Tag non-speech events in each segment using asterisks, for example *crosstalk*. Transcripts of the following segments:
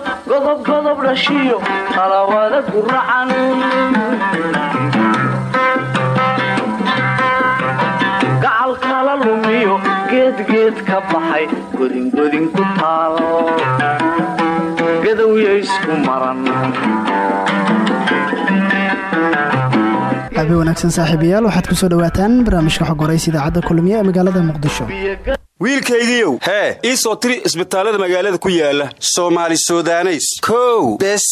sixiyo godob dhashiyo talawada guracan gacal kala lumiyo geedgeed ka baxay godingodin ku taal gadowya isku maran. Habe wanaagsan saaxiibayaal waxaad ku soo dhawaataan barnaamijka xog horaysa idaacadda kulmiye ee magaalada muqdisho wiilkaygiiow hee ii soo tiri isbitaallada magaalada ku yaalla soomaali sudaneys. Kow. Bes.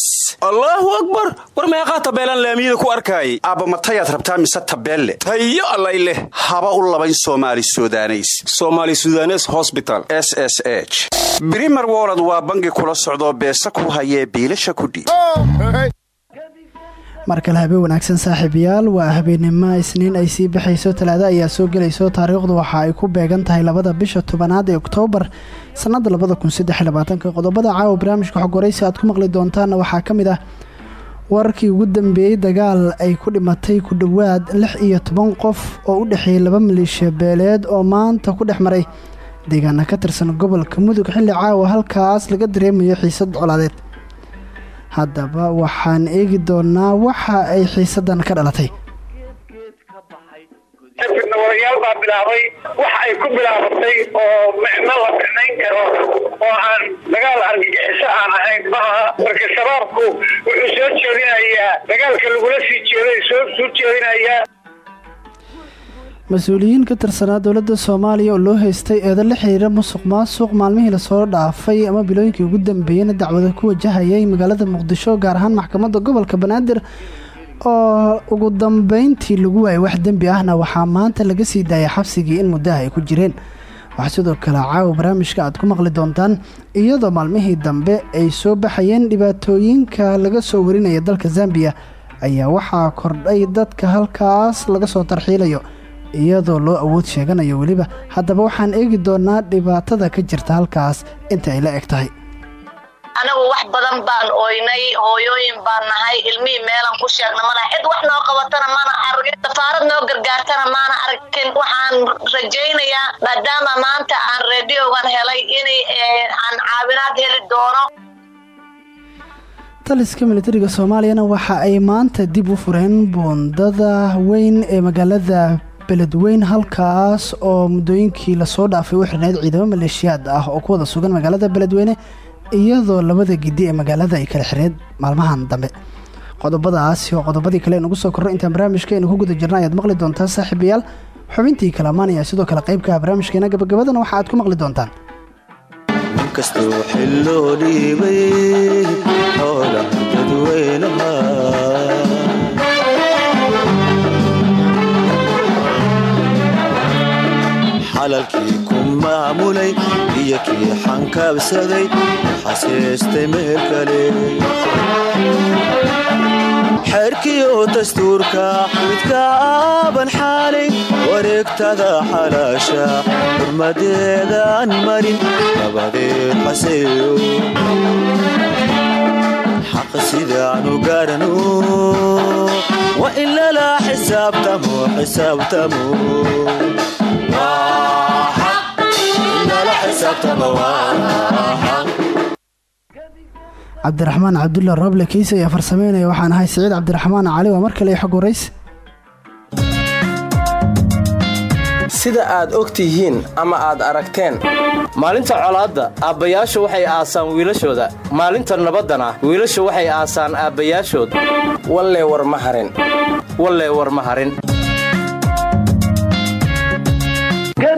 Allaahu akbar. War meeqaa tabeelaan laamiyada ku arkaayay aabba matayaad rabtaa mise tabeelle? Tayo allay leh. Haba u labayn soomaali sudaneys. Somaali sudanes hosbital s s h. Brimer wolod waa bangi kula socdoo beesa ku hayee biilasha kudhiib mar kale habeen wanaagsan saaxiibayaal waa habeennimo isniin ay sii baxayso talaado ayaa soo gelayso taariikhdu waxa ay ku beegan tahay labada bisha tobanaad ee oktoobar kun qodobada caawa barnaamijka xog waraysi aad ku maqli doontaanna waxaa ka mid ah wararkii ugu dambeeyey dagaal ay ku dhimatay ku dhowaad lix iyo toban qof oo u dhexeeyay laba maleeshiya beeleed oo maanta ku dhex maray deegaana ka tirsan gobolka mudug xilli caawa halkaas laga dareemayo xiisad colaadeed haddaba waxaan eegi doonaa waxa ay xiisadan ka dhalatay. Warayaal baa bilaabay waxa ay ku bilaabatay oo micno la micnayn karo oo aan dagaal argagixiso aan ahayn. Maaha marka shabaabku wuxuu soo jeedinayaa dagaalka lagula sii jeeday soo soo jeedinayaa mas'uuliyiin ka tirsanaa dowladda soomaaliya oo loo haystay eedo la xiriira musuq maasuq maalmihii la soo dhaafay ama bilooyinkii ugu dambeeyeyna dacwada ku wajahayay magaalada muqdisho gaar ahaan maxkamadda gobolka banaadir. Oo ugu dambeyntii lagu waayay wax dembi ahna waxaa maanta laga sii daayay xabsigii in muddaha ay ku jireen. Waxaa sidoo kale caawa barnaamijka aad ku maqli doontaan iyadoo maalmihii dambe ay soo baxayeen dhibaatooyinka laga soo warinaya dalka zambiya ayaa waxaa kordhay dadka halkaas laga soo tarxiilayo iyadoo loo awood sheeganayo weliba haddaba waxaan eegi doonaa dhibaatada ka jirta halkaas. Inta ay la eg tahay. Anagu wax badan baan ooynay hooyooyin baan nahay ilmihii meelan ku sheegna mana cid wax noo qabatana mana argin safaarad noo gargaartana maana arkin waxaan rajaynayaa maadaama maanta aan reediogan helay in aan caawinaad heli doono. Taliska militariga soomaaliyana waxa ay maanta dib u fureen buundada weyn ee magaalada beledweyn halkaas oo muddooyinkii la soo dhaafay u xirnayd ciidamo maleeshiyaad ah oo ku wada sugan magaalada beledweyne iyadoo labada gidi ee magaalada ay kala xireed maalmahan dambe. Qodobadaasi oo qodobadii kale nugu soo korro intaan barnaamijkeenu ku guda jirna ayaad maqli doontaan saaxiibayaal xubintii kalamaan ayaa sidoo kale qaybka barnaamijkeena gabagabadana waxa aad ku maqli doontaan. Inkastoo xilloo dhiibay xoolaha dadweynaha xalalkii ku maamulay iyo kii xankaabsaday xaseestay meel kale. Xeerkiyo dastuurka midka aaban xaalay wareegtada xalaasha xurmadeedaan marin nabadeed xaseeyo. Xaqa sidaanu gaarano waa in lala xisaabtamo xisaabtamo cabdiraxmaan cabdulla roble kiise ayaa farsameynaya. Waxaan ahay siciid cabdiraxmaan cali waa mar kale sida aad og tihiin ama aad aragteen maalinta colaadda aabbayaashu waxay aasaan wiilashooda. Maalinta nabaddana wiilashu waxay aasaan aabbayaashood wallee war ma harin. Wallee war ma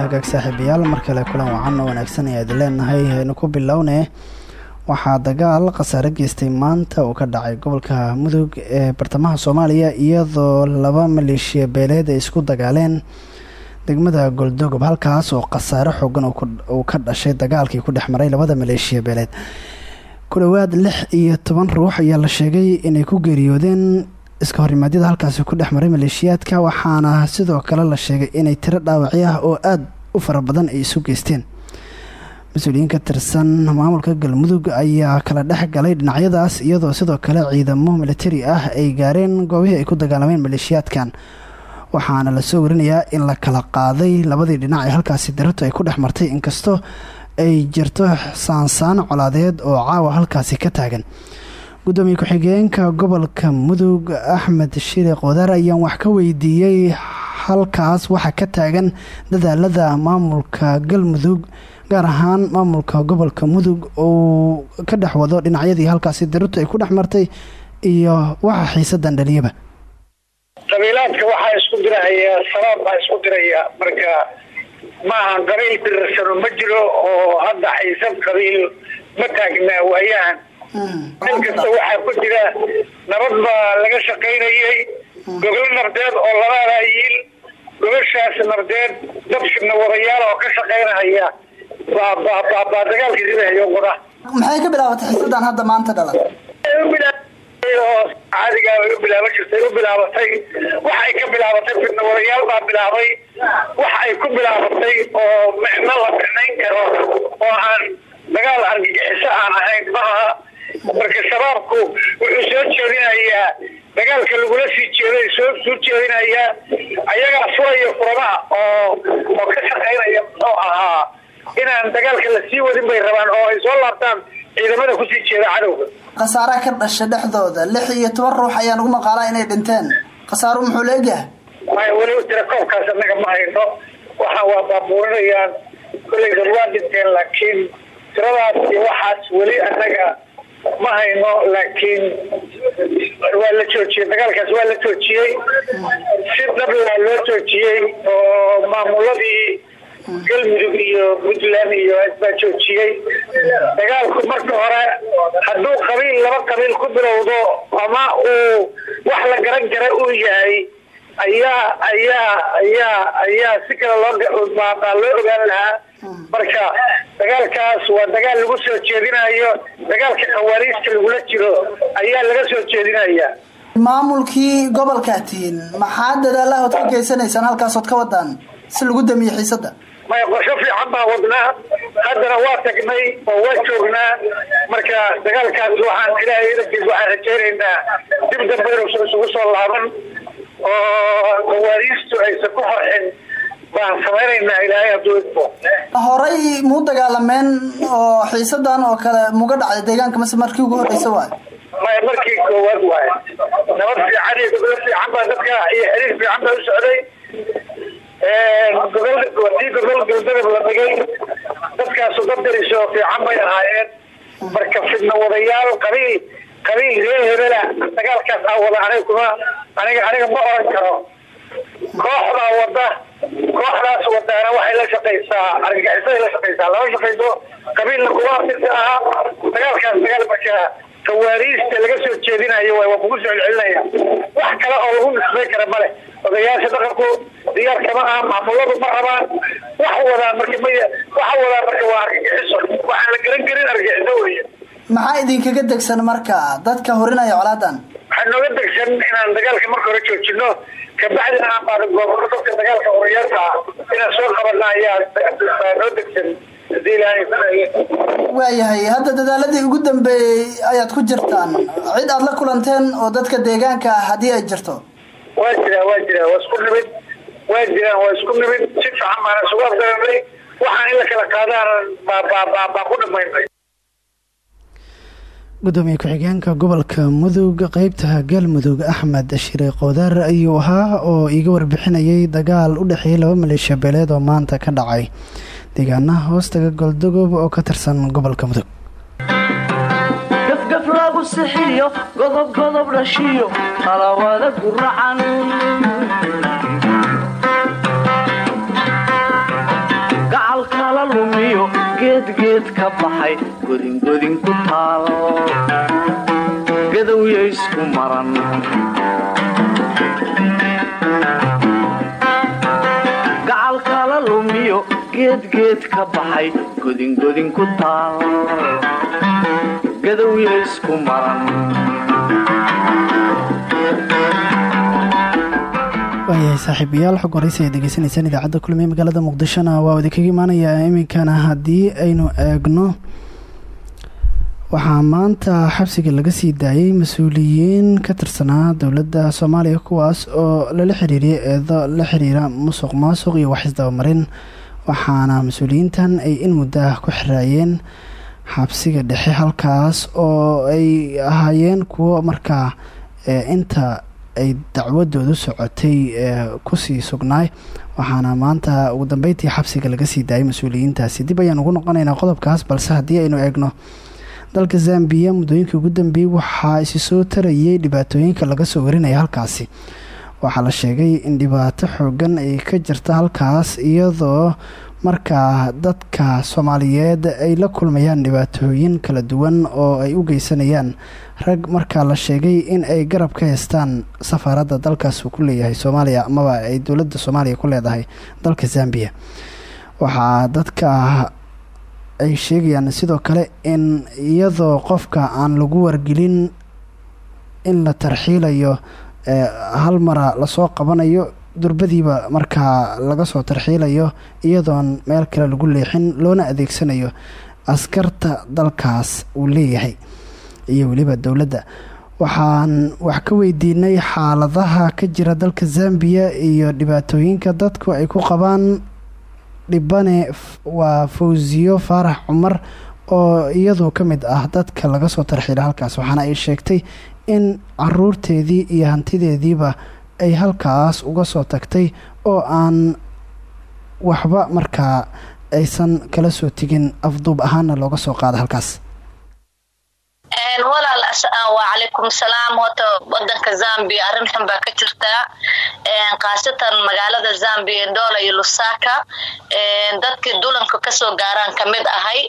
hagaag saaxiibayaal mar kale kulan wacan oo wanaagsan ayaad leenahay haynu ku bilownee waxaa dagaal khasaare geystay maanta uu ka dhacay gobolka mudug ee bartamaha soomaaliya iyadoo laba maleeshiya beeleed ay isku dagaaleen. Degmada goldogob halkaas oo khasaare xoogan uu ka dhashay dagaalkii ku dhex maray labada maleeshiya beeleed ku lix iyo toban ruux ayaa la sheegay inay ku geeriyoodeen iska horimaadyada halkaasi ku dhex maray maleeshiyaadka waxaana sidoo kale la sheegay inay tiro dhaawacyo ah oo aada u fara badan ay isu geysteen. Mas'uuliyiin ka tirsan maamulka galmudug ayaa kala dhex galay dhinacyadaas iyadoo sidoo kale ciidamo militari ah ay gaareen goobihii ay ku dagaalameen maleeshiyaadkan. Waxaana la soo warinayaa in la kala qaaday labadii dhinac ee halkaasi darartu ay ku dhex martay inkastoo ay jirto saansaan colaadeed oo caawa halkaasi ka taagan. Gudoomiye ku-xigeenka gobolka mudug axmed shire qodaar ayaan wax ka weydiiyey halkaas waxa ka taagan dadaalada maamulka galmudug gaar ahaan maamulka gobolka mudug oo ka dhex wado dhinacyadii halkaasi darartu ay ku dhex martay iyo waxa xiisadan dhaliyaba. Qabiilaadka waxaa isku dirahaya baa isku diraya marka maahan qabiil dirirsano ma jiro oo hadda xiisad qabiil ma taagnaa waayahan. In kasta waxaa ku jira nabad baa laga shaqaynayay. Goglo nardeed oo labaada yiil gogoshaas nardeed dabshibna wadayaal oo ka shaqaynahaya. Baa dagaalka ridahayo qura maxay ka bilaabatay xiisadan hadda maanta dhalan caadiga bilaaban jirtay u bilaabatay waxa ay ka bilaabatay fidna wadayaal baa bilaabay. Waxa ay ku bilaabatay oo micno la micnayn karo oo aan dagaal argagixiso aan ahayn. Maaha marka shabaabku wuxuu soo jeedinayaa dagaalka lagula sii jeeday soo soo jeedinayaa ayagaa furaya furamaha oo oo ka shaqaynaya muxuu ahaa. Inaan dagaalka la sii wadin bay rabaan oo ay soo laabtaan ciidamada ku sii jeeda cadowga. Khasaare ka dhasha dhexdooda lix iyo toban ruux ayaa nagu maqaalaa inay dhinteen. Khasaaru muxuu la egyahay maya weli tira koobkaas annaga ma hayno. Waxaan waa baabuurinayaan kolleyda waa dhinteen laakiin tiradaas waxaas weli annaga ma hayno laakiin waa la joojiyey. Dagaalkaas waa la joojiyey. Si dhablaa loo joojiyey oo maamuladii galmudug iyo puntland iyo baa joojiyey marka hore hadduu qabiil laba qabiil ku bilowdo ama uu wax la garan kara uu yahay ayaa ayaa ayaa ayaa si kale loo baa loo ogaan lahaa marka dagaalkaas waa dagaal lagu soo jeedinayo dagaalka khawaariijta lagula jiro ayaa laga soo jeedinaya maamulkii gobolkaa tihiin maxaa dadaalahood ka geysanaysaan halkaasood ka wadaan si lagu damiye xiisada maya qorsho fiican baa wadnaa. Haddana waa tagnay oo waa joognaa. Marka dagaalkaas waxaan ilaahay idankiis waxaan rajaynaynaa dib dambe inuusan isugu soo laaban oo khawaariijtu aysan ku farxin baan samaynaynaa ilaahay hadduu idmo horay muu dagaalameen oo xiisadan oo kale muga dhacday deegaanka mase markii ugu horeysa waay? Maya markii koowaad waaye nabad fiican iyo gobolo fiican baa dadka iyo xiriir fiican baa u socday haddii gobol galbeed dadkaasu dad fiican bay ahaayeen. Marka fidna wadayaal qabiil qabiil dagaalkaas aa wada ma oran karo. Kooxdaa wada kooxdaas wadaana waxay la shaqaysaa argagixisaday la shaqaysaa lama shaqayso qabiilna kuma afirta ahaa dagaalkaas dagaal marka kawaariista laga soo jeedinayo waa kugu wax kale oo lagu nisbay kara male odayaasha dhaqanku diyaar kama aha maamuladu ma rabaan wax wadaan marka may waxa wadaan marka waa argagixiso waxaan la garan karin argagixiso weye maxaa idinkaga degsan marka? Dadka horinaya colaadan waxaa nooga degsan inaan dagaalka marka hore joojino kabacdina aan baada goobano dadka dagaalka horeyaarka ah inaan soo qabana ayaa noo degsan waayahay hadda dadaaladii ugu dambeeyey ayaad ku jirtaan. Cid aad la kulanteen oo dadka deegaanka ah haddii ay jirto waa jiraa waa nimid waa jiraan nimid si fiican baana isugu afgaranay waxaan in la kala qaadaan baa baa baa baa ku dhamaynay gudoomiye ku-xigeenka gobolka mudug qeybta galmudug axmed shire qoodar ayuu ahaa oo iiga warbixinayay dagaal u dhexeeyay laba maleeshiya beeleed oo maanta ka dhacay. Deegaanaha hoostaga goldogob oo ka tirsan gobolka mudug lagu sixiyo godob godob dhashiyo talawaada guracan gacal kala lumiyo geedgeed ka baxay godingodin ku taal. Gadowya isku maran. Gacal kala ka baxay godingodin ku taal gadowya isku maran waayahay saaxiibayaal xog horeysi ay degeysanaysaan idaacadda kulmiye magaalada muqdishona. Waa idinkaga imaanayaa iminkana haddii aynu eegno waxaa maanta xabsiga laga sii daayay mas'uuliyiin ka tirsanaa dowladda soomaaliya kuwaas oo lala xiriiriyay eedo la xiriira musuq maasuq iyo waxisdabamarin waxaana mas'uuliyiintan ay in muddo ah ku xiraayeen xabsiga dhexe halkaas oo ay ahaayeen kuwo markaa inta ay dacwadoodu socotay ku sii sugnaay. Waxaana maanta ugu dambeyntii xabsiga laga sii daayay mas'uuliyiintaasi. Dib ayaan ugu noqonaynaa qodobkaas balse haddii aynu eegno dalka zambiya muddooyinkii ugu dambeeyey waxaa isi soo tarayay dhibaatooyinka laga soo warinaya halkaasi. Waxaa la sheegay in dhibaato xoogan ay ka jirta halkaas iyadoo markaa dadka soomaaliyeed ay la kulmayaan dhibaatooyin kala duwan oo ay u geysanayaan rag markaa la sheegay in ay garab ka haystaan safaaradda dalkaas uu ku leeyahay soomaaliya amaba ay dowladda soomaaliya ku leedahay dalka zambiya. Waxaa dadka ay sheegayaan sidoo kale in iyadoo qofka aan lagu wargelin in la tarxiilayo hal mara la soo qabanayo durbadiiba markaa laga soo tarxiilayo iyadoon meel kale lagu leexin loona adeegsanayo askarta dalkaas uu leeyahay iyo weliba dowladda. Waxaan wax ka weydiinay xaaladaha ka jira dalka zambiya iyo dhibaatooyinka dadku ay ku qabaan. Dhibane waa fawsiyo faarax cumar oo iyadoo ka mid ah dadka laga soo tarxiila halkaas waxaana ay sheegtay in caruurteedii iyo hantideediiba ay halkaas uga soo tagtay oo aan waxba markaa aysan kala soo tegin afduub ahaana looga soo qaada halkaas. Walaal wacalaykum salaam horta wadanka zambia. Arrin xun baa ka jirtaa khaasatan magaalada zambia ndoola iyo lusaka. Dadkii dulanka ka soo gaaraan ka mid ahay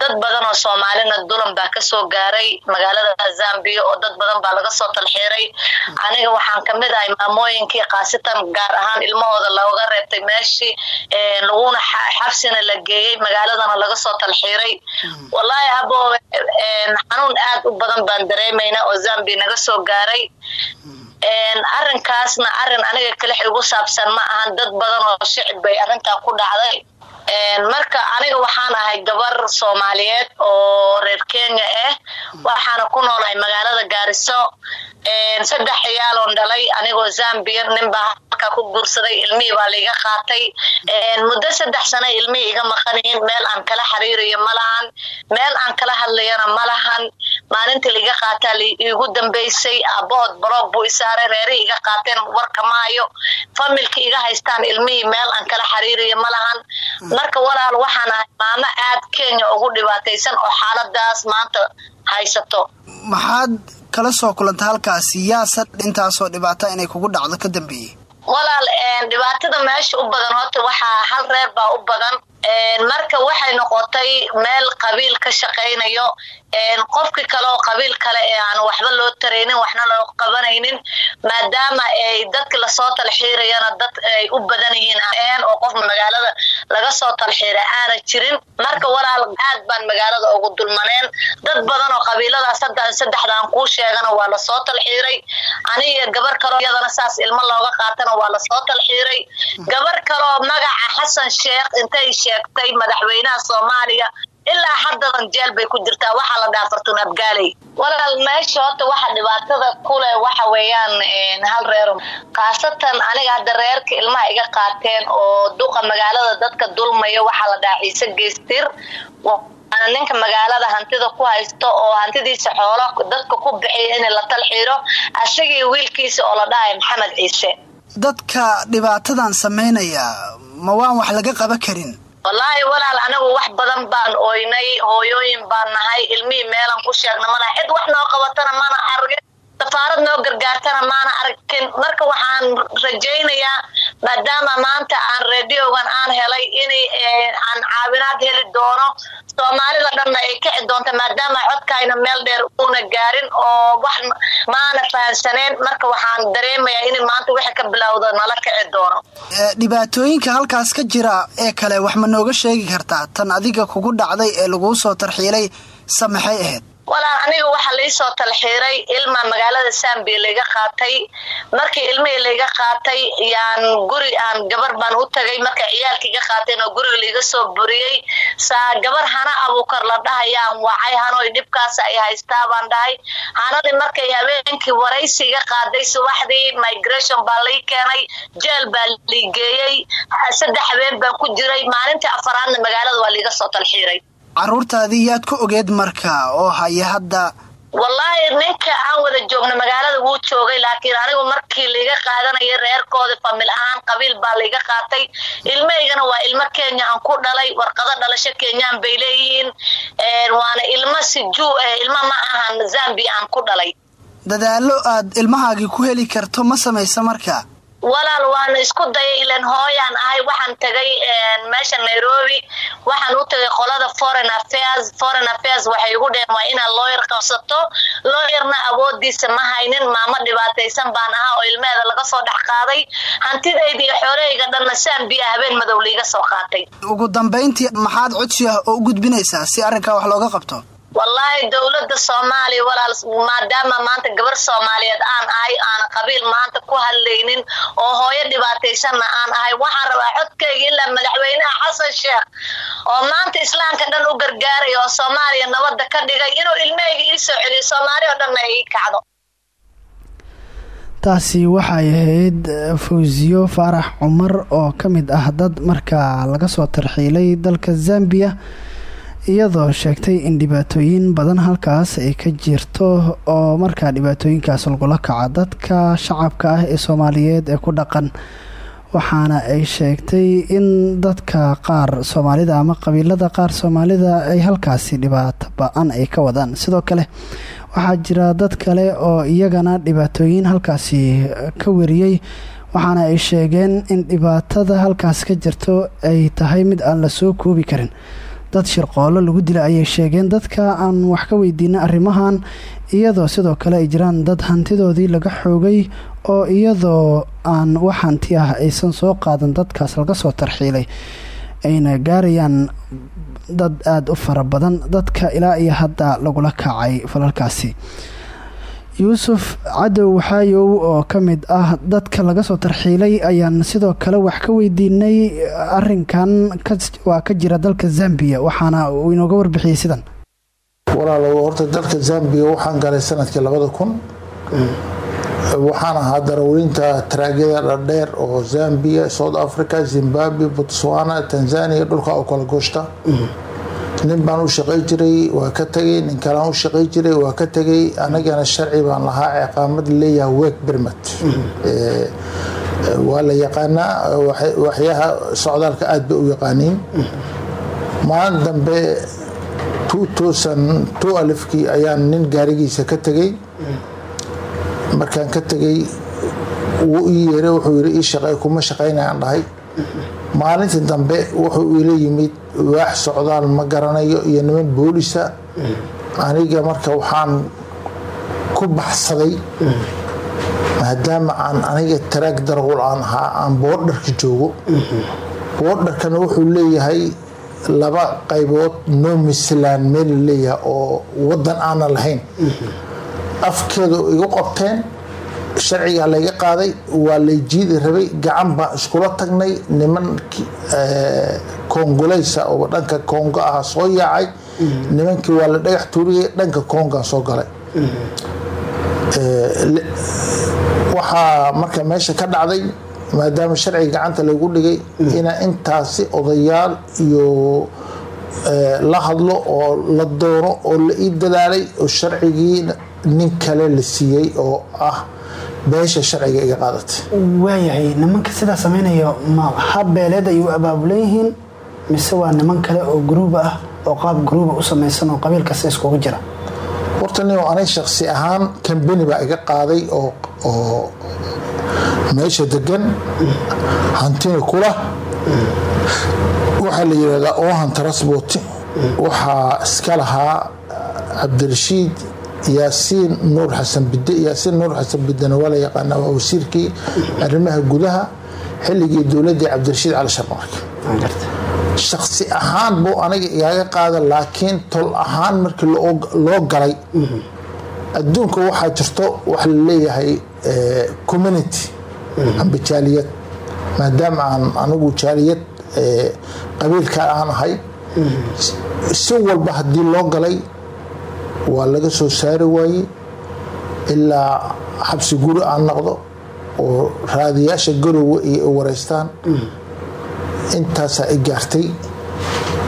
dad badan oo soomaalina dulan baa ka soo gaaray magaalada zambia oo dad badan baa laga soo talxiiray aniga waxaan ka mid ahay maamooyinkii khaasatan gaar ahaan ilmahooda looga reebtay meeshii laguna xabsina la geeyey magaaladana laga soo talxiiray wallaahi abo xanuun aad u badan baan dareemayna oo zambia naga soo gaaray. Arinkaasna arrin aniga kalix igu saabsan ma ahan dad badan oo shicib bay arrintaa ku dhacday marka aniga waxaan ahay gabar soomaaliyeed oo reer kenya ah waxaana ku noolahay magaalada gaariso saddex ciyaaloon dhalay anigoo zambia ninbaa halkaa ku guursaday ilmihii baa laiga qaatay. Muddo saddex sana ilmihii iga maqaniin meel aan kala xiriirayo malahan meel aan kala hadlayana malahan maalintii laiga qaataa iigu dambeysay aabahood baroog buu isaaray reerihii iga qaateen warka maayo. Familki iga haystaan ilmihii meel aan kala xiriirayo malahan marka walaal waxaan ahay maamo aad kenya ugu dhibaataysan oo xaaladaas maanta haysato. Maxaad kala soo kulanta halkaasi yaase intaasoo dhibaata inay kugu dhacdo ka dambeeyey walaal dhibaatada meesha u badan horta waxaa hal reer baa u badan marka waxay noqotay meel qabiil ka shaqaynayo qofki kaleoo qabiil kale ee aan waxba loo taraynin waxna loo qabanaynin maadaama ay dadki la soo talxiirayana dad ay u badan yihiin oo qof magaalada laga soo talxiira aana jirin. Marka walaal aad baan magaalada ugu dulmaneen. Dad badan oo qabiiladaas hadda saddexdaan kuu sheegana waa la soo talxiiray. Aniga gabar kaleo iyadana saas ilmo looga qaatana waa la soo talxiiray. Gabar kaleoo magaca xasan sheekh intay sheegtay madaxweynaha soomaaliya ilaa haddadan jeel bay ku jirtaa waxaa la dhaha fartun abgaaley walaal meesha horta waxa dhibaatada kuleh waxa weeyaan hal reero khaasatan aniga hadda reerka ilmaha iga qaateen oo duqa magaalada dadka dulmayo waxaa la dhahaa ciise geystir. Ninka magaalada hantida ku haysto oo hantidiisa xoolo dadka ku bixiya in la talxiiro asagii wiilkiisa oo la dhahay maxamed ciise. Dadka dhibaatadan samaynaya ma waan wax laga qaba karin wallaahi walaal anigu wax badan baan ooynay hooyooyin baan nahay ilmihii meelan ku sheegna malaha cid wax noo qabatana mana argin safaarad noo gargaartana maana arkin. Marka waxaan rajaynayaa maadaama maanta aan radiogan aan helay in aan caawinaad heli doono soomaalida dhanna ay kici doonta maadaama codkayna meel dheer uuna gaarin oo wax maana fahansaneen. Marka waxaan dareemayaa in maanta wixii ka bilowda nala kici doono. Dhibaatooyinka halkaas ka jira ee kale wax ma nooga sheegi kartaa. Tan adiga kugu dhacday ee laguu soo tarxiilay se maxay ahayd walaal aniga waxaa laisoo talxiiray ilma magaalada sambiya layga qaatay. Markii ilmihii layga qaatay yaan guri aan gabar baan u tagay. Markay ciyaalka iga qaateen oo guriga laiga soo buriyey saa gabar hana abuukar la dhahayaan wacay hanoy dhibkaas ay haystaa baan dhahay. Hanadii markay habeenkii waraysi iga qaaday subaxdii migration baa lay keenay. Jeel baa lay geeyey saddex habeen baan ku jiray. Maalintii afaraadna magaalada waa laiga soo talxiiray caruurtaadii yaad ku ogeed marka oo haya hadda. Wallaahi ninka aan wada joogna magaalada wuu joogay laakiin anigu markii laiga qaadanaya reerkooda famil ahaan qabiil baa laiga qaatay. Ilmahaygana waa ilmo kenya aan ku dhalay warqado dhalasho kenyaan bay leeyihiin. Waana ilmo sijuu ilmo ma ahan zambia aan ku dhalay. Dadaalo aad ilmahaagii ku heli karto ma samaysa marka walaal waana isku dayay ilan hooyaan ahay waxaan tagay meesha nairobi waxaan u tagay qolada foreign affairs foreign affairs waxay igu dheheen waa inaad looyar qabsato looyarna awoodiisa ma haynin maamo dhibaataysan baan ahaa oo ilmeheeda laga soo dhex qaaday. Hantidayda iyo xoolahayga dhanna saambiya habeen madow liiga soo qaatay. Ugu dambayntii maxaad codsi ah oo u gudbinaysaa si arrinkaa wax looga qabto wallaahi dowladda soomaaliya walaal maadaama maanta gabar soomaaliyeed aan ahay aana qabiil maanta ku hadlaynin oo hooyo dhibaataysanna aan ahay waxaan rabaa codkayga ilaa madaxweynaha xasan sheekh oo maanta islaamka dhan u gargaaraya oo soomaaliya nabada ka dhigay inuu ilmahayga ii soo celiyo soomaaliya oo dhanna ii kacdo. Taasi waxay ahayd fawsiyo faarax cumar oo ka mid ah dad markaa laga soo tarxiilay dalka zambiya iyadoo sheegtay in dhibaatooyin badan halkaas ay ka jirto oo markaa dhibaatooyinkaas lagula kaco dadka shacabka ah ee soomaaliyeed ee ku dhaqan. Waxaana ay sheegtay in dadka qaar soomaalida ama qabiilada qaar soomaalida ay halkaasi dhibaato ba'an ay ka wadaan. Sidoo kale waxaa jira dad kale oo iyagana dhibaatooyin halkaasi ka wariyey waxaana ay sheegeen in dhibaatada halkaas ka jirto ay tahay mid aan la soo koobi karin dad shirqoollo lagu dila ayay sheegeen dadka aan wax ka weydiina arrimahan iyadoo sidoo kale ay jiraan dad hantidoodii laga xoogay oo iyadoo aan wax hanti ah aysan soo qaadan dadkaas laga soo tarxiilay. Ayna gaarayaan dad aada u fara badan dadka ilaa iyo hadda lagula kacay falalkaasi yuusuf cadow waxaayow oo ka mid ah dadka laga soo tarxiilay ayaan sidoo kale wax ka weydiinay arinkan waa ka jira dalka zambiya waxaana uu inooga warbixiyey sidan. Walaalow horta dalka zambiya waxaan galay sannadkii labada kun. Waxaan ahaa darawliinta taraagyada dhadheer oo zambia south africa zimbabwe botswana tanzania dhulka oo kala gooshta nin baan u shaqay jiray waa ka tegay nin kalaan u shaqay jiray waa ka tegay anagana sharci baan lahaa ciqaamad leeyaha weeg birmat waa la yaqaanaa waxyaha socdaalka aad bay u yaqaaniin. Maalin dambe alifkii ayaan nin gaarigiisa ka tegay markaan ka tegay wuu ii yeeray wuxuu yiri ii shaqey kuma shaqaynayaan dhahay maalintii dambe wuxuu ila yimid waax socdaal ma garanayo iyo niman boolisa aniga marka waxaan ku baxsaday maadaama aan aniga taraag darqul aan ahaa aan boodharka joogo. Boodharkana wuxuu leeyahay laba qaybood nomisland meel leeyahay oo wadan aanan lahayn. Afkeeda igu qabteen sharcigaa layga qaaday waa lay jiidi rabay gacan baan iskula tagnay niman kongoleysa oo dhanka kongo ah soo yaacay. Nimankii waa la dhagax tuuriyay dhanka kongaa soo galay. Waxaa marka meesha ka dhacday maadaama sharciga gacanta lagu dhigay inaa intaasi odayaal iyo la hadlo oo la doono oo la ii dadaalay oo sharcigii nin kale la siiyey oo ah beesha sharciga iga qaadatay waayahay nimanka sidaa sameynaya ma hab beeleed ayuu abaabulan yihiin mise waa niman kale oo gruuba ah oo qaab gruuba u samaysan oo qabiil kasta iskugu jira? Horta nin anay shaksi ahaan kambani baa iga qaaday oo meesha degan hantina kula waxaa la yidhahdaa ohan transport waxaa iska lahaa cabdirashiid yaasiin nuur xasan bide yaasiin nuur xasan bidena waa la yaqaanaa waa wasiirkii arrimaha gudaha xilligii dowladii cabdirashiid cali sharmarka shaksi ahaan buu aniga igaga qaada laakiin tol ahaan markii loo- galay adduunka waxaa jirto waxa la leeyahay eh, community amba jaaliyad. Maadaama aan anigu jaaliyad eh, qabiilka aan ahay si walba haddii loo galay waa laga soo saari waayey ilaa xabsi guri aan noqdo oo raadiyaasha garowe iyo ay wareystaan. Intaasaa i gaartay.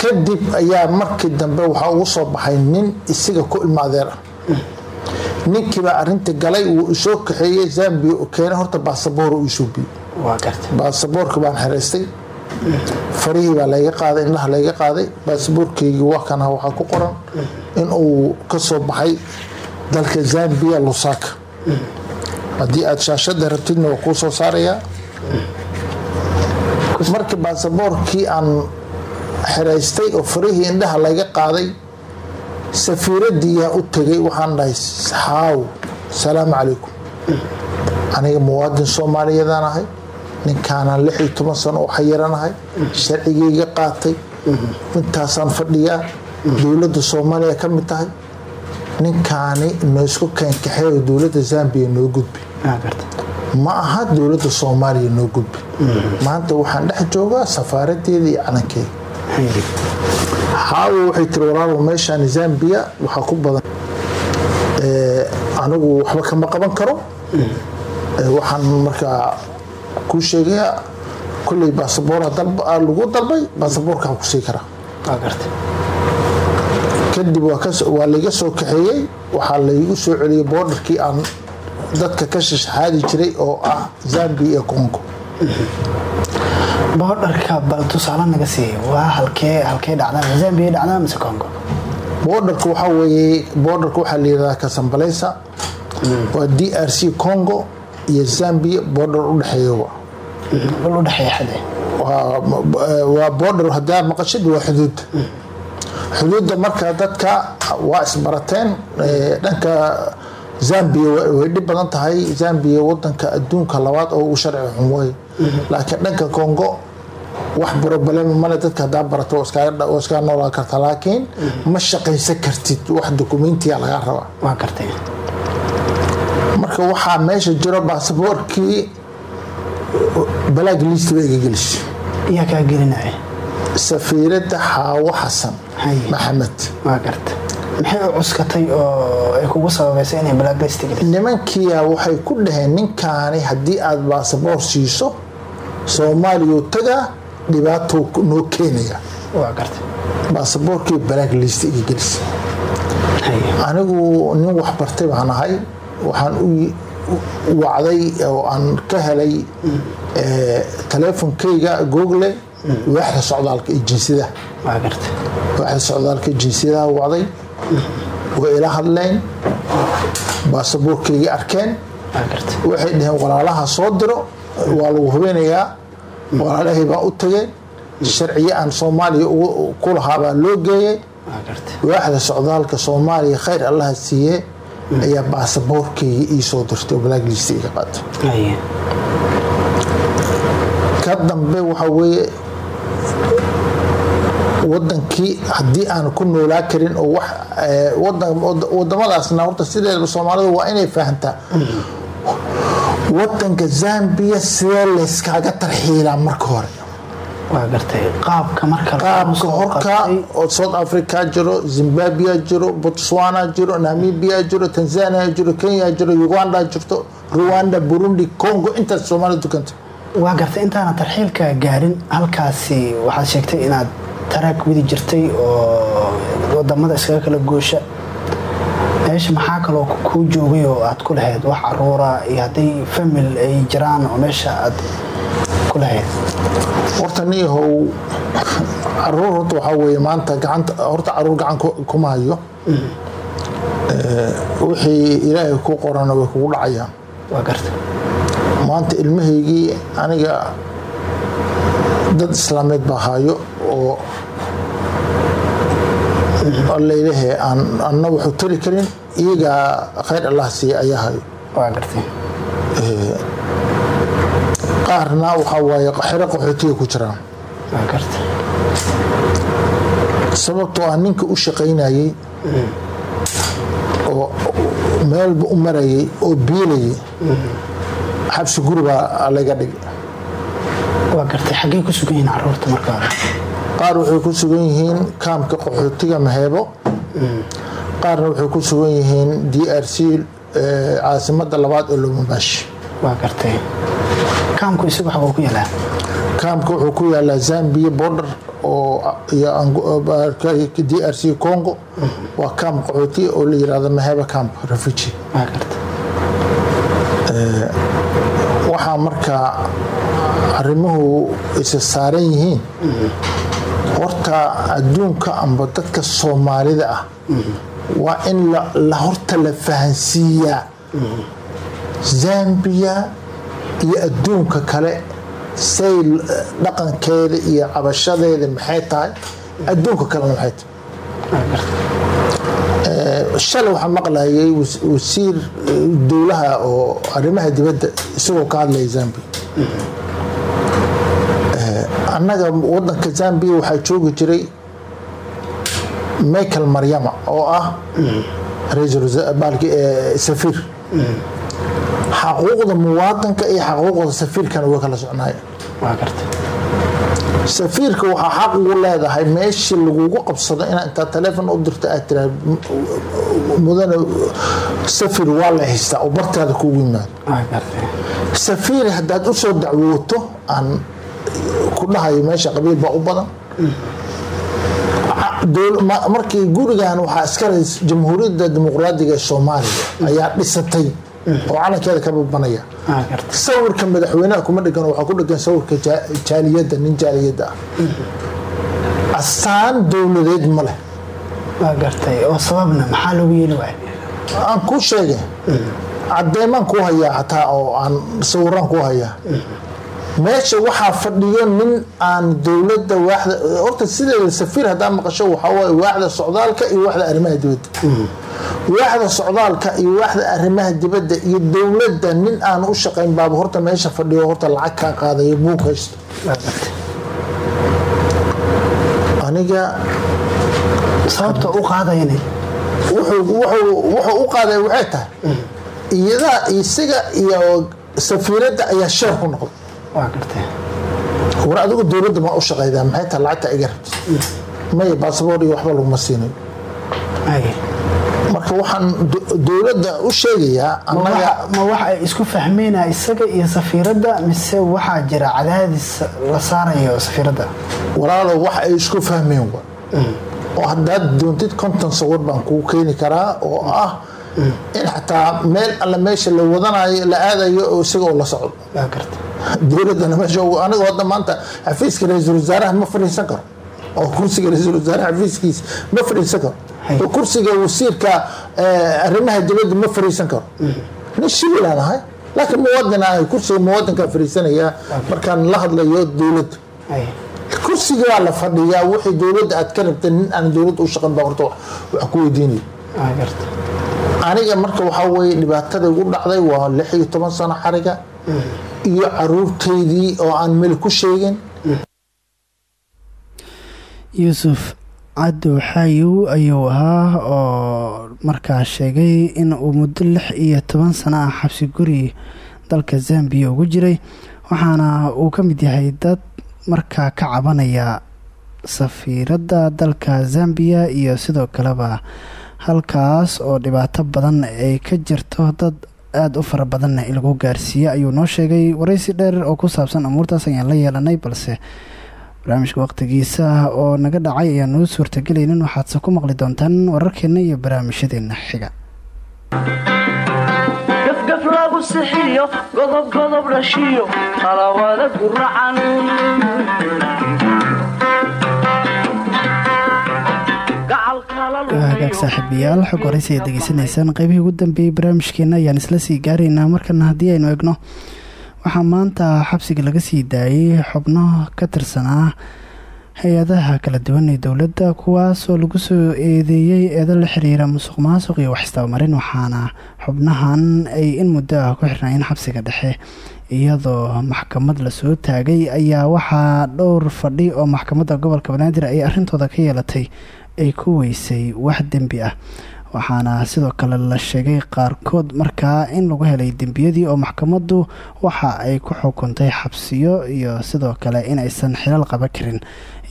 Kadib ayaa markii dambe waxaa ugu soo baxay nin isaga ku ilmaadeer ah ninkiibaa arinta galay wuu isoo kaxeeyey zambia u keenay horta baasaboor gartay baasaboorka baan xeraystay farihii baa layga qaaday indhaha layga qaaday baasaboorkeygii waa kana waxaa ku qoran in uu ka baxay dalka zambia lusaka. Haddii aad shaashada rabtidna waa kuu soo saarayaa. Markii baasaboorkii aan xeraystay oo farihii indhaha layga qaaday safiiradiiyaa u tegay waxaan dhahay xaaw salaamu calaykum. Aniga muwaadin soomaaliyeedaan ahay ninkaanaan lix iyo toban sano oo xayiranahay sharcigayga qaatay intaasaan fadhiyaa dowladda soomaaliya ka mid tahay. Ninkaani noysku keenkaxeeyo dowladda zambia noo gudbi. Ma aha dowladda soomaaliya noo gudbi. Maanta waxaan dhex joogaa safaaradeeda iyo calankeeda xaawo waxay tiri walaalow meeshaan zambia waxaa ku badan Eh, anigu waxba kama qaban karo. Eh, waxaan markaa kuu sheegayaa kolley aa lagu dalbay baasaboorkaan ku sii karaa. Kadib waa layga soo kaxeeyey waxaa laygu soo celiyey boodarkii aan dadka ka shashxaadi jiray oo ah zambia iyo congo. Boodharka bal tusaale naga siiy waa halkee halkee dhacdaa zambia dhacdaa mise congo? Boodarka waxaa weeye boodarka waxaa layidhahdaa kasambaleysa waa d r c congo iyo zambia boodar u dhexeeya wa bal u dhexeeya xade waa waa boodar hadaa maqashid waa xuduud. Xuduudda marka dadka waa isbarateen dhanka zambia wa- way dhib badan tahay. Zambia wadanka adduunka labaad oo ugu sharci xun way. Laakiin dhanka congo wax problema male dadka hadaa barato iskaga- noolaan karta. Laakiin ma shaqaysan kartid wax dokumentiya lagaa rabaa marka waxaa meesha jiro baasaboorkii balaag liist ba iga gelisay iyaa kaa gelinaya safiirada xaawo xasan maxamed. Maxay u cuskatay oo ay kugu sababaysay inay blacklist gelin nimankiia waxay ku dhaheen ninkaani haddii aad baasaboor siiso soomaaliyau tagaa dhibaatou noo keenaya. Baasaboorkii balaag liist iga gelisay Hay. anigu nin waxbartay baan ahay waxaan u wacday oo aan ka helay eh, taleefonkeyga google waaxda socdaalka iyo jinsiyadaha waaxda socdaalka jinsiyadaha wacday way ila hadleen baasaboorkeyga arkeen. Waxay dhaheen walaalaha soo diro waa lagu hubinayaa walaalahay baa u tageen sharciye aan soomaaliya ku lahaabaa loo gartay waaxda socdaalka soomaaliya khayr allaha siiye ayaa baasaboorkeyga ii soo dirtay oo blacklist iga qaatay. Ka dambe waxaa weeye wadankii haddii aan ku noolaa karin oo wax eh, wadamadaasna horta sideedaba soomaalidu waa inay fahantaa wadanka zambia sidee layskaaga tarxiilaa marka hore qaabka horka oo south africa jiro zimbabwe jiro botswana jiro namibia jiro tanzania jiro kenya jiro uganda jirto rwanda burundi congo intaas soomaalida dukanta. Waa gartay intaana tarxiilka gaarin halkaasi waxaad sheegtay inaad taraag wadi jirtay oo waddamada iskaga kala goosha. Meesha maxaa kaloo kuu joogay oo aad ku lahayd wax caruura iyo hadday famil ay jiraan oo meesha aad ku lahayd horta niyahow carruur horta waxaa weeye maanta gacanta horta carruur gacan ku- kuma hayo Ee, wixii ilaahay ku qorana way kugu dhacayaan. Waa garta. Maanta ilmahaygii aniga dad islaameed baa haayo oo allaylehe aan anna wuxuu tali karin iyagaa khayr allah siiya ayaa hayo waa gartay waxaa waaye xero qaxootiga ku jiraan. Sababtoo ah ninka u shaqaynayay oo meelba u marayay oo biilayay xabsi guri baa laga dhigay. Waa gartay xaggee ku sugan yihiin carruurta marka hore? Qaar waxay ku sugan yihiin kaamka qaxootiga maheebo. Qaarna waxay ku sugan yihiin d r c eh, caasimada labaad ee gartay kaamku isagu xagoo ku yaalaa? Kaamka wuxuu ku yaalaa zambia border oo eh, d r c congo. Waa kaam qaxootiga oo la yiraahdo maheba camp waa gartay waxaa markaa arrimuhu isa saaran yihiin. Horta adduunka amba dadka soomaalida ah. Waa in la- la horta la fahansiiyaa. Zambia iyo adduunka kale say dhaqankeeda iyo cabashadeeda maxay tahay? Adduunka kalena maxay tahay? Shalay waxaa maqlayay was- wasiir eh, dowlaha oo arrimaha dibadda isagoo ka hadlaya zambia. Eh, annaga wadanka zambia waxaa joogi jiray michael maryama oo ah eh, safiir xaquuqda muwaadanka iyo xaquuqda safiirkana way kala gartay safiirka waxaa xaq ugu leedahay meeshii lagugu qabsado inaa intaa taleefon u dirto aad tiraa mudane safir waa la haystaa oo bartaada kugu yimaado. Safiir haddaad u soo dacwooto aan ku dhahayo meesha qabiil baa u badan. Markii gurigan waxaa iskale jamhuuriyadda dimuqraadiga ee soomaaliya ayaa dhisatay oo calankeeda ka waa gartay sawirka madaxweynaha kuma dhegan waxaa ku dhegan sawirka ja- jaaliyadda nin jaaliyadda. Ah astaan dowladeed ma leh. Gartay oo sababna maxaa loogu yeeli waaya aan kuu sheegay. Cadeemaan kuu hayaa xataa oo aan sawiraan kuu hayaa. Meesha waxaa fadhiyo nin aan dowladda waaxda horta sideeda safiir haddaa maqasho waxaa waaye waaxda socdaalka iyo waaxda arrimaha dibadda waaxda socdaalka iyo waaxda arrimaha dibadda iyo dowladda nin aan u shaqayn baaba horta meesha fadhiyo horta lacag kaa qaadayo buug haysto. Aniga sababta u qaadayana wuxuu u qaaday waxay tahay iyadaa isaga iyo safiiradda ayaa sheer ku noqday. War adigu dowladda ma u shaqaydaa maxay tahay lacagta iga rabta maya basaboor iyo waxba laguma siinayo Ay. Marka waxaan do- dowladda u sheegayaa ma wax ay isku fahmeyna isaga iyo safiiradda mise waxaa jira cadaadis la saarayo safiiradda? Walaalow wax ay isku fahmeen wa. Oo haddaad doontid konton sawir baan kuu keeni karaa oo ah in xataa meel alle meesha la wadanayo la aadayo oo isaga oo la socdo. Dowladdana meesha aniga hadda maanta xafiiska ra'iisul wasaaraha ma fadhiisan karo oo kursiga ra'iisul wasaaraha xafiiskiisa ma fadhiisan karo. Oo kursiga wasiirka eh, arrimaha dibadda ma fadhiisan karo. Nin shibilaan ahay laakiin muwadin ahay kursiga muwadinkaa fadhiisanaya markaan la hadlayo dowladda kursiga waa la fadhiyaa wixii dowladda aad ka rabta nin aan dowladda u shaqan baa horta wax ku weydiinaya aniga marka waxaa weeye dhibaatada igu dhacday waa lix iyo toban sano xariga iyo caruurtaydii oo aan meel ku sheegin yuusuf cadow xaayow ayuu ahaa oo markaa sheegay in uu muddo lix iyo toban sano ah xabsi guri dalka zambiya ugu jiray waxaana uu ka mid yahay dad markaa ka cabanaya safiiradda dalka zambiya iyo sidoo kaleba halkaas oo dhibaato badan ay ka jirto dad aada u fara badanna in lagu gaarsiiye ayuu noo sheegay waraysi dheer oo ku saabsan amuurtaas ayaan la yeelanay balse barnaamijka waqtigiisa oo naga dhacay ayaan noo suurtagelaynin waxaadse ku maqli doontaan wararkeena iyo barnaamijyadeena xiga. Gafgaf lagu sixiyo godob godob dhashiyo qalawada guracan hagaag saaxiibayaal xog horeysi ay degeysanaysaan qeybihii ugu dambeeyey barnaamijkeena ayaan isla sii gaaraynaa markana haddii aynu egno waxaa maanta xabsiga laga sii daayay xubno ka tirsanaa hay'adaha kala duwan ee dowladda kuwaas oo lagu soo eedeeyey eedo la xiriira musuq maasuq iyo wax istabamarin waxaana xubnahan ay in muddo ah ku xirnaayeen xabsiga dhexe iyadoo maxkamad la soo taagay ayaa waxaa dhowr fadhi oo maxkamadda gobolka banaadir ay arrintooda ka yeelatay ay ku weysay wax dembi ah waxaana sidoo kale la sheegay qaarkood markaa in lagu helay dembiyadii oo maxkamaddu waxa ay ku xukuntay xabsiyo iyo sidoo kale inaysan xilal qaban karin.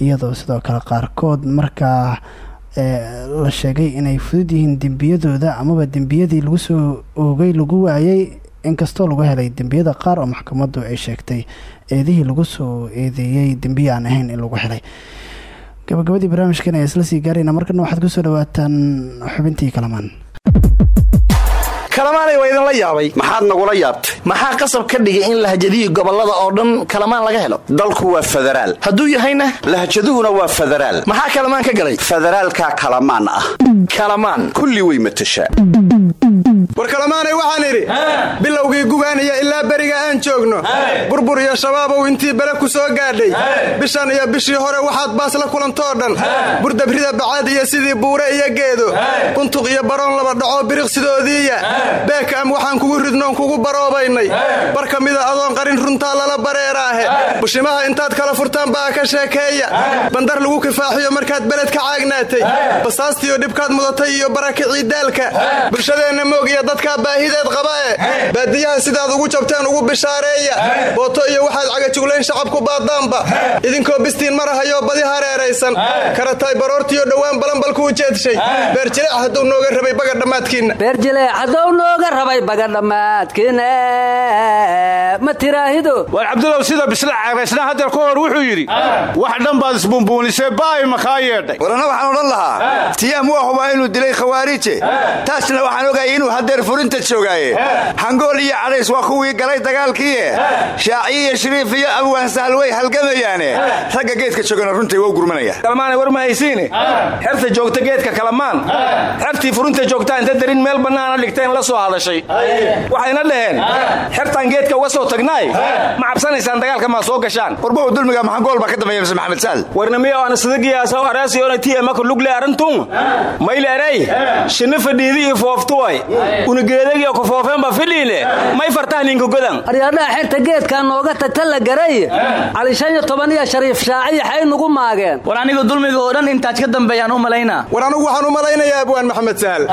Iyadoo sidoo kale qaarkood markaa la sheegay inay fudud yihiin dembiyadooda amaba dembiyadii lagu soo oogay lagu waayay inkastoo lagu helay dembiyada qaar oo maxkamaddu ay sheegtay eedihii lagu soo eedeeyey dembiya aan ahayn in lagu helay gabagabadii barnaamijkan ayaa isla sii gaarayna markana waxaad ku soo dhawaataan xubintii kalamaan. Kalamaanay waa idinla yaabay. Maxaad nagula yaabtay? Maxaa qasab ka dhigay in lahjadihi gobollada oo dhan kalamaan laga helo? Dalku waa federaal. Hadduu yahayna? Lahjaduhuna waa federaal. Maxaa kalamaan ka galay? Federaalkaa kalamaan ah. Kalamaan. Kulli way matashaa war kalamaanay waxaan idhi bilowgii gugaaniya ilaa beriga aan joogno burbur iyo shabaabow intii bele ku soo gaadhay bishan iyo bishii hore waxaad baas la kulantoo dhan burdabrida bacaad iyo sidii buure iyo geedo buntuq iyo baroon laba dhaco biriqsidoodiiya beekam waxaan kugu ridnoon kugu baroobaynay bar ka mida adoon qarin runtaa lala bareeraahe bushimaha intaad kala furtaan baa ka sheekeeya bandar lagu kifaaxiyo markaad beled ka caagnaatay basaastiyo dhibkaad mudatay iyo barakicii daalka bulshadeenna moog iyo dadkaa baahideed qabae baadiyaha sidaad ugu jabteen ugu bishaareeya. Booto iyo waxaad cagajuglayn shacabku baadaanba. Idinkoo bistiin marahayo badi hareeraysan. Karatay baroortiyo dhowaan balanbalkuu jeedshay beerjileec hadduu nooga rabay baga dhammaadkiinna beerjileexadow nooga rabay bagadhammaadkiina ma tiraahido? War cabdulow sida bisla caraysna hadeer ka hor wuxuu yidhi wax dhan baad isbumbuunisee baay makaa yeedhay. Warana waxaan odhan lahaa tiyaam waa hubaa inuu dilay khawaarije taasna waxaan ogayay inuu hadeer furinta joogaaye hangool iyo cadhays waa kuwii galay dagaalkiie shaaciyo iyo shariif iyo abwaan sahal way halgamayaane ragga geedka joogana runtii wou gurmanaya kalmaanay war ma haysiine xerta joogta geedka kalamaan xertii furinta joogtaa inta darin meel bannaana dhigteen la soo hadashay. Waxayna dhaheen xertaan geedka uga soo tagnaay ma cabsanaysaan dagaalka maa soo gashaan? Warbahu dulmiga maxangool baa ka dambeeya mise maxamed saal? Warnamiyo aan sidagiyaasaw araasiyoona tiemaka lugle arantun mayleerey shini fadhiidi iyo fooftuway unageedagiyo kufoofeenba fidhiile may fartah ninka godan. Aryaadhaha xerta geedkaa nooga tagta la garay. Cali shan iyo toban iyo shariif shaaciyo xay nugu maageen. War anigu dulmiga oo dhan intaaj ka dambeeyaan u malaynaa. War anugu waxaan u malaynayaa abwaan maxamed sahal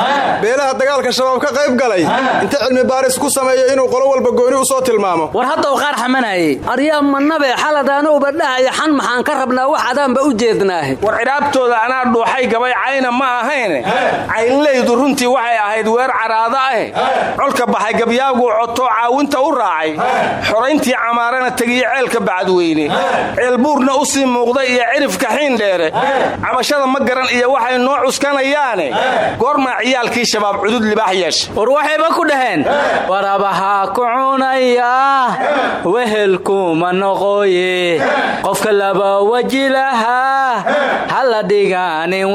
beelaha dagaalka shabaab ka qayb galay. Inta cilmi baaris ku sameeyo inuu qolo walba gooni u soo tilmaamo. War hadda u qaar xamanayey aryaa manabe xaladaana ubadhahayo xan maxaan ka rabnaa wax adaanba u jeednaahe. War cidhaabtooda anaa dhuuxay gabay cayna ma ahayne. Caynlaydu runtii waxay ahayd weer caraada ah. Colka baxay gabyaagu cotoo caawinta u raacay. Xorayntii camaarana tegiyo ceelka bacadweyne ceelbuurna u sii muuqday iyo cirifka xiindheere cabashada ma garan iyo waxay noo cuskanayaane goormaa ciyaalkii shabaab cudud libaax yeesha war waxayba ku dhaheen? Warabahaa ku cunaya. Wehelkuma noqoye. Qofka laba weji lahaa. Hala dhigaanin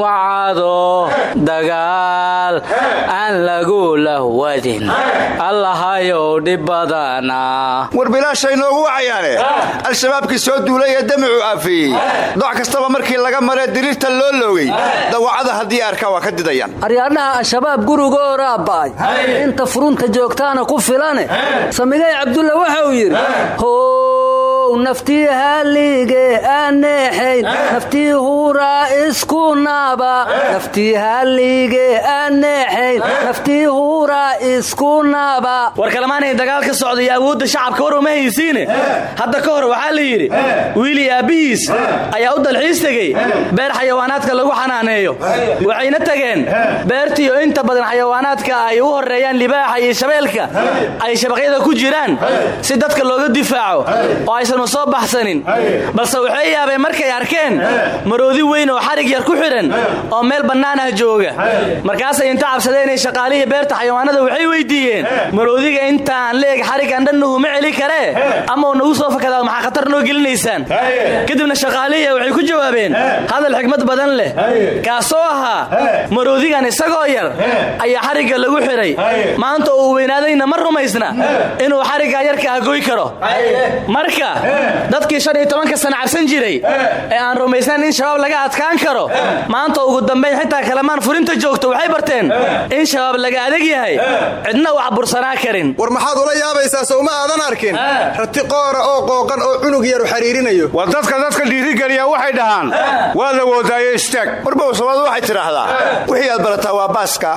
wacado dagaal aan lagu lahwadin allahayow dhib badana. War bilaashay noogu wacayaane. Al-shabaabkii soo duulay ee damacu aafeeyey doc kastaba markii laga maree diriirta loo loogay dawacada haddii arkaa waa ka didayaan. Aryaadhaha al-shabaab gurigooraa ba'ay. Inta furunta joogtaana ku filane samigay cabdulla waxau yidhi how naftii halige aneexayn naftii huraa isku naaba. Naftii halige aneexayn naftii huraa isku naaba. War kalamaanay dagaal ka socda iyo awoodda shacabka war uma haysiine. Hadda ka hor waxaa la yidhi wiilii aabbihiis ayaa u dalxiis tegey. Beer xayawaanaadka lagu xanaaneeyo. Waxayna tageen beertiiyo inta badan xayawaanaadka ay u horreeyaan libaaxa iyo shabeelka ay shabaqyada ku jiraan si dadka looga difaaco oo aysan soo baxsanin. Balse waxay yaabeen markay arkeen maroodi weyn oo xarig yar ku xidhan oo meel bannaan ah jooga. Markaasay inta cabsadeen inay shaqaalihii beerta xayawaanada waxay weydiiyeen maroodiga intaan leeg xarigan dhannuhu ma celi karee ama uu nagu soo fakadaa maxaa khatar noo gelinaysaan? Kadibna shaqaalihii waxay ku jawaabeen hadal xigmad badan leh. Kaasoo ahaa maroodigan isagoo yar ayaa xarigga lagu xidhay maanta uu weynaadayna ma rumaysna inuu xariggaa yarka ah goy karo marka dadkii shan iyo tobanka sana cabsan jiray ee aan rumaysnayn in shabaab laga adkaan karo maanta ugu dambayn xitaa kalamaan furinta joogto waxay barteen in shabaab laga adag yahay cidna wax bursanaa karin. War maxaad ula yaabaysaa sow ma aadan arkin? Rati qoora oo qooqan oo cunug yaru xariirinayo war dadka dadka dhiirigeliya waxay dhahaan waad awoodaayo istaag warbow soomaadu waxay tidhaahdaa wixii aad barataa waa baaska.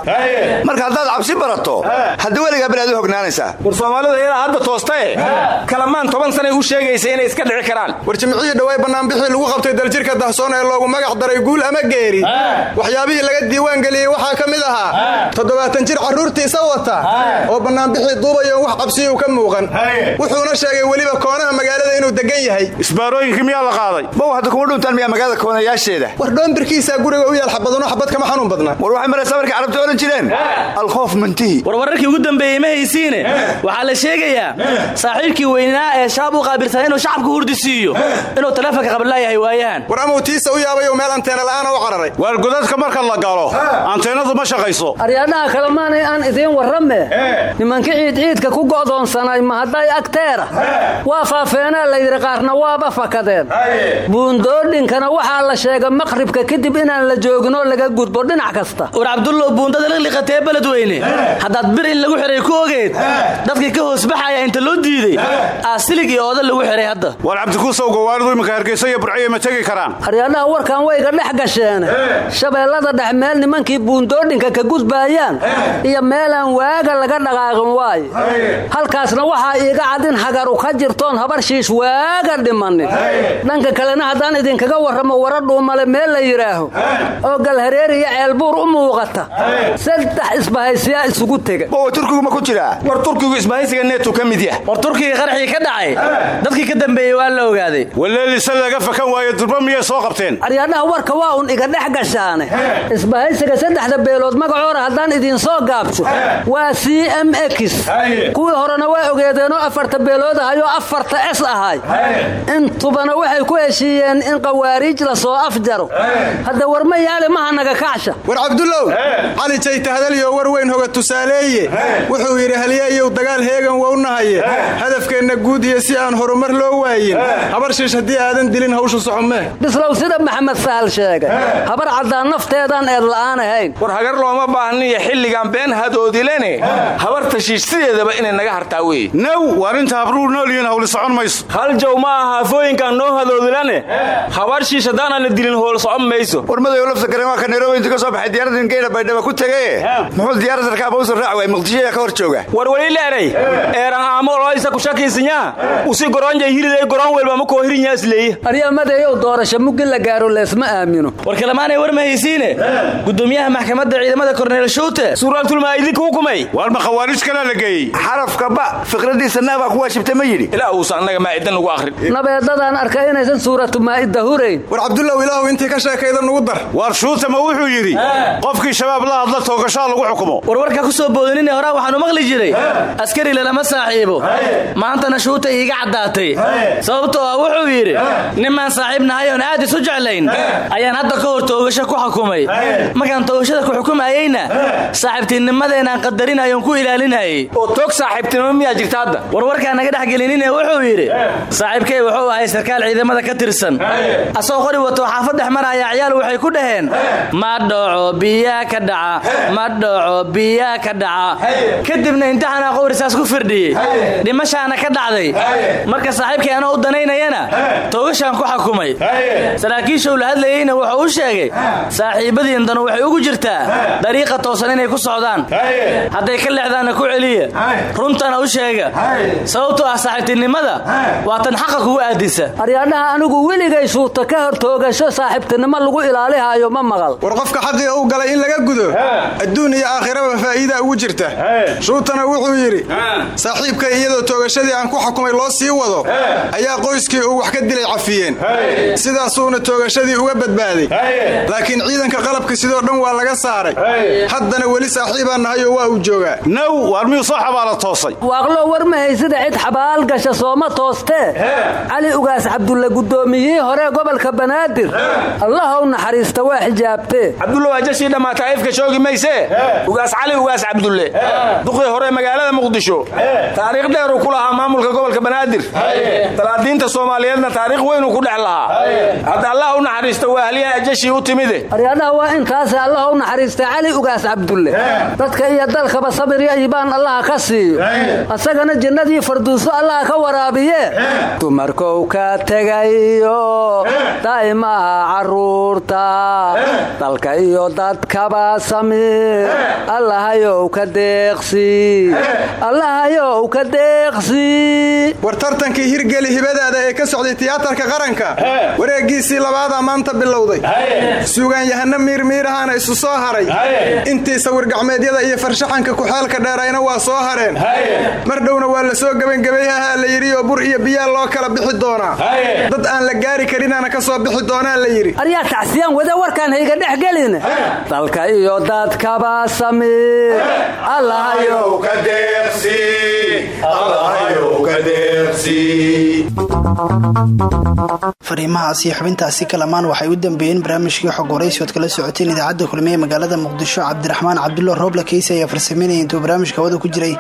Marka haddaad cabsi barato hadda weligaa bilaad u hognaanaysaa. War soomaalida ilaa hadda toostae kalamaan toban sanay u sheegaysa inay iska dhici karaan. War jimcihii dhawaay bannaanbixii lagu qabtay daljirka dahsoon ee loogu magac daray guul ama geeri. Waxyaabihii laga diiwaangeliyey waxaa ka mid ahaa toddobaatan jir carruurtiisa wata oo bannaanbixii duubayo wax cabsiyuu ka muuqan. Wuxuuna sheegay weliba koonaha magaalada inuu degan yahay. Isbaarooyinkii miyaa la qaaday? Bow hadda kuma dhuntaan miyaa magaalada koonayaasheeda. War dhoonbirkiisaa guriga u yaal xabadano xabad kama xanuun badna war waxay maraysaa markay carabta odhan jireen. Alkhoof mantihi war wararkii ugu dambeeyey ma haysiine? Waxaa la sheegayaa saaxiibkii weynaa ee shabaab u qaabilsan inuu shacabka hurdi siiyo. Inuu taleefonka qabanlaayahay waayahan war amuu tiisa u yaabayo meel anteena la'aana u cararay. Waar godadka marka la galo anteenadu ma shaqayso. Aryaadhaha kalemaanay aan idiin warrame. Nimanka ciidciidka ku go'doonsanay ma hadday agteera waa faafeenaa layidhi qaarna waaba fakadeen. Buundoodhinkana waxaa la sheega maqribka kadib inaan la jooginoo laga gudbo dhinac kasta. War cabdullow buundada liqliqatee beledweyne haddaad bir in lagu xihay ku ogeed dadkii ka hoosbaxaya inta loo diiday aasilig iyo ooda lagu xihay hadda. War cabdikuusow gawaaridu iminka hargeysa iyo burciya ma tegi karaan? Aryaadhaha warkan wayga dhex gasheene shabeellada dhex meel nimankii buundoodhinka ka gudbaayaan iyo meelaan waaga laga dhaqaaqin waaye halkaasna waxaa iiga cad in hagaru ka jirtoon habar shiish waaga dhimanin dhanka kalena haddaan idinkaga warramo wara dhuumale meel la yidhaaho. Oo galhareer iyo ceelbuur u muuqata. Saddex isbahaysiyaa isugu tega turkigu ma ku jiraa? War turkigu isbahaysiga neetu ka mid yah. War turkiga qaraxii ka dhacay dadkii ka dambeeyey waa la ogaaday. Waleelisa laga fakan waayo durba miyay soo qabteen. Aryaadhaha warka waa un iga dhex gashaane. Isbahaysiga saddexda beelood magacoora haddaan idin soo gaabto waa c m x. Kuwii horena waa ogeedeenoo afarta beelood ahayoo afarta s ahay. Intubana waxay ku heshiiyeen in qawaariij la soo afjaro. Hadda war ma yaali maha naga kacsha war cabdullow cali jaytahdalyo war weyn hoga tusaaleeye. Wuxuu yidhi halyeeyow dagaal heegan wownahaye hadafkeenna guud iyo si aan horumar loo waayin. Habar shiish haddii aadan dilin hawshu socomee bislow sida maxamed sahal sheegay. Habar caddaan nafteedaan eed la'aan ahayn. War hagar looma baahniyo xilligan been hadoodilene habarta shiish sideedaba inay naga hartaa weye naw waar inta habruur noolyihiin hawli socon mayso. Hal jow ma aha hafooyinkaan noo hadoodilane habar shiish haddaanaan la dilin howl socon mayso. War madayo lafta karen waa ka nairobi inta ka soo baxay diyaaradin geydha baydhaba ku tegay muxuu diyaarad sarkaaba usan raac waay muqdishoya ka hor jooga. War weli leeray eeran aamo oloisa ku shakiisinyaa usi goronjay hiriday goron welba ma koo hirinyaa isleeye aryamadeeyow doorasho mugin la gaaro leesma aamino. War kalemaanay war ma haysiine? Gudoomiyaha maxkamadda ciidamada korneel shuute suuraaltulmaa idinka hukumay waar ma khawaarij kalaa la geeyey xarafka ba fikradiisa naabaa ku waajibta ma yidhi. Ilaa uusan annaga maa'idan lagu akhrin. Nabeedadaan arkay inaysan suuratu maa'idda hurayn. War cabdullow ilaahu intii ka sheekayda nugu dar. Waar shuute ma wuxuu yidhi qofkii shabaab la hadla toogashaa lagu xukumo. War warka ku soo boodinine horaa waxaanu maqli jiray. Askari lalama saaxiibo. Maantana shuuta iiga caddaatay sababtoo ah wuxuu yidhi nimaan saaxiib nahay oon aad isu jeclayn. Ayaan hadda ka hor toogasho ku xukumay. Markaan toogashada ku xukumayeyna saaxiibtinimadeenaan qadarinayoon ku ilaalinayay oo toog saaxiibtinimo miyaa jirta hadda? War warkaa naga dhex gelinine wuxuu yidhi saaxiibkay wuxuu ahay sarkaal ciidamada ka tirsan. Asagoo qori wato xaafad dhex maraya ciyaal waxay ku dhaheen. Ma dhaco biyaa ka dhaca. Ma dhaco biyaa ka dhaca. Kadibna imtixaana qowrisaas ku firdhiyey. Dhimashaana ka dhacday. Marka saaxiibkay anoo u danaynayana? Toogashaan ku xukumay. Saraakiishuu la hadlayeyna wuxuu u sheegay saaxiibadiin danu waxay ugu jirtaa dariiqa toosan inay ku socdaan. Hadday ka leexdaanna ku celiya runtana u sheega. Sababtoo ah saaxiibtinimada waa tan xaqa kugu aadisa. Aryaadhaha anigu weligay shuuta ka hor toogasho saaxiibtinimo lagu ilaalihaayo ma maqal. War qofka xaqii u galay in laga gudo adduun iyo aakhiraba faa'iida ugu jirta. Shuutana wuxuu yidhi saaxiibkay iyadoo toogashadii aan ku xukumay loo sii wado ayaa qoyskii uu wax ka dilay cafiyeen. Sidaasuuna toogashadii uga badbaaday. Laakiin ciidanka qalabka sidoo dhan waa laga saaray. Haddana weli saaxiibaan nahay oo waa uu joogaa. Naw waar miyuu soo xabaala toosay? Waaqlo war ma haysida cid xabaal gasha sooma toostee cali ugaas cabdulle guddoomiyihii hore gobolka banaadir. Allahow naxariista waa xijaabtee cabdulle waa jashii dhammaata ifka joogi maysee ugaas cali ugaas cabdulle. Duqii hore magaalada muqdisho. Taariikh dheeruu ku lahaa maamulka gobolka banaadir *laughs* talaadiinta soomaaliyeedna taariikh weynuu ku dhex lahaa. Hadda allah u naxariista waa halyaha jashii u timide. Aryadhaha waa intaase allah u naxariista cali ugaas cabdulle. Dadka iyo dalkaba sabir iyo iibaan allaha ka siiyo. Asagana jinnadii farduuso allaha ka waraabiye. Dumarkow ka tegayo daa'imaha carruurta dalka iyo dadkaba samir. Allahayow ka deeqsi. Allahayow ka deeqsi war tartankii hirgeli hibadaada ee ka socday tiyaatarka qaranka wareeggiisii labaadaa maanta bilowday. Suugaanyahano miirmiirahaana isu soo haray. Intii sawirgacmeedyada iyo farshaxanka kuxeelka dheerayna waa soo hareen. Mar dhowna waa la soo gebangebayhahaa la yidhi oo bur iyo biyaa loo kala bixi doonaa. Dad aan la gaari karinaana ka soo bixi doonaa la yidhi. Aryaa tacsiyaan wada warkaan hayga dhex gelin. Dalka iyo dadkaba samir. Allahayow ka deeqsi fariimahaas iyo xubintaasi kalamaan waxay u dambeeyeen barnaamijkii xog waraysi ood kala socoteen idaacadda kulmiye magaalada muqdisho cabdiraxmaan cabdulla rooble keysi ayaa farsameynaya intuu barnaamijka hawada ku jiray.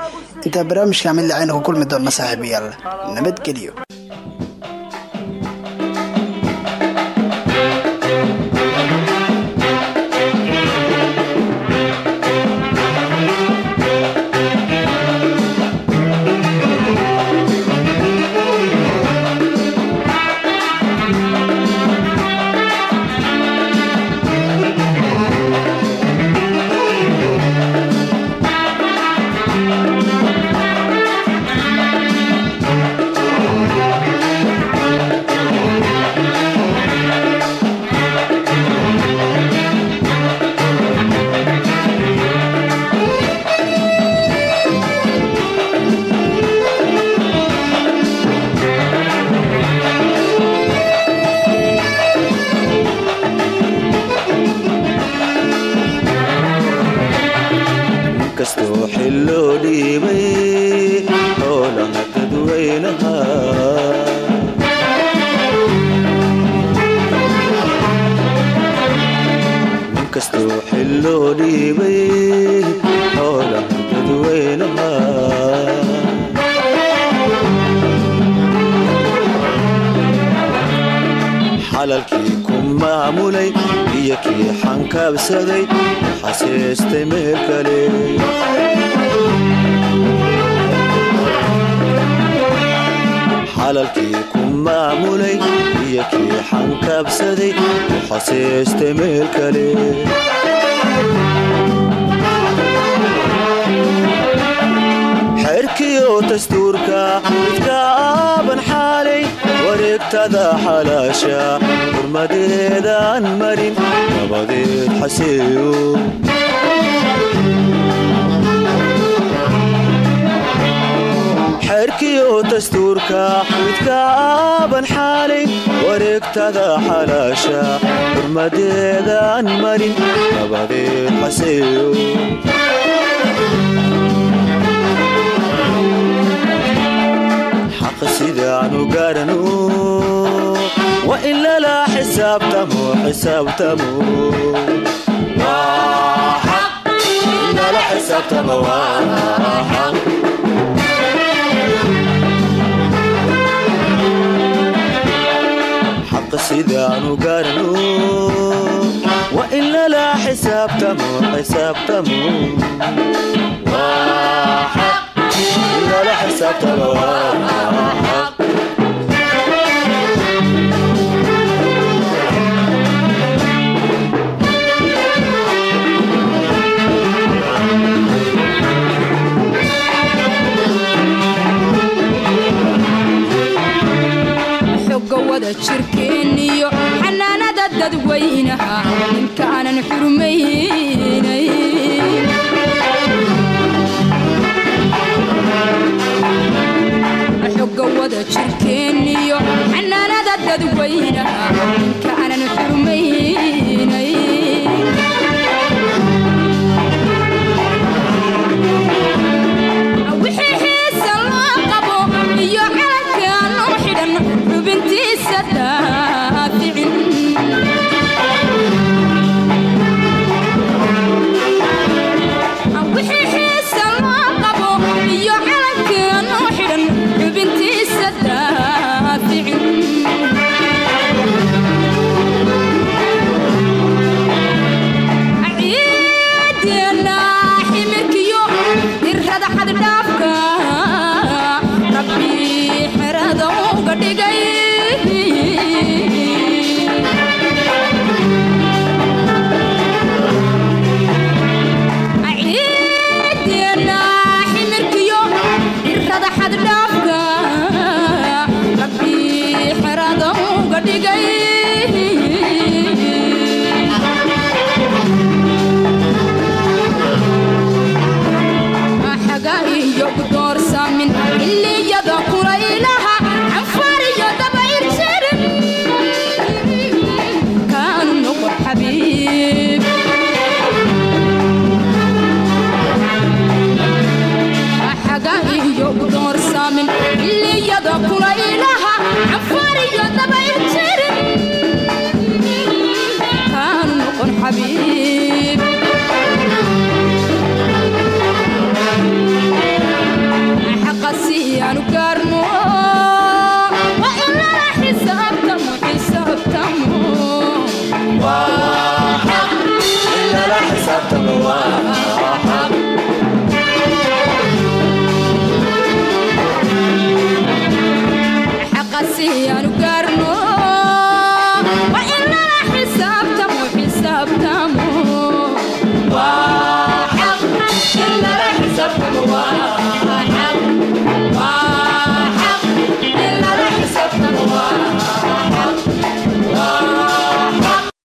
Intaa barnaamijka mid lacayna ku kulmi doonna saaxiibayaal. Nabadgelyo iyo kii xankaabsaday xaseestay meel kale xalalkii ku maamulay iyo kii xankaabsaday xaseestay meel kale xerkiyo dastuurka midka aaban xaalay wareegtada xalaasha. Xurmadeedaan marin nabadeed xaseeyo. Xerkiyo dastuurka midka aaban xaalay wareegtada xalaasha. Xurmadeedaan marin nabadeed xaseeyo sidaanu gaarano wa in lala xisaabtamo xisaabtamo. Lala xisaabtamo xaqa sidaanu gaarano wa in lala xisaabtamo lala xisaabtamo jirkeeniyo xanaanada dadweynaha. Ninkaanan xurmaynay wada jirkeeni iyo xanaanada dadweynaha ninka aanan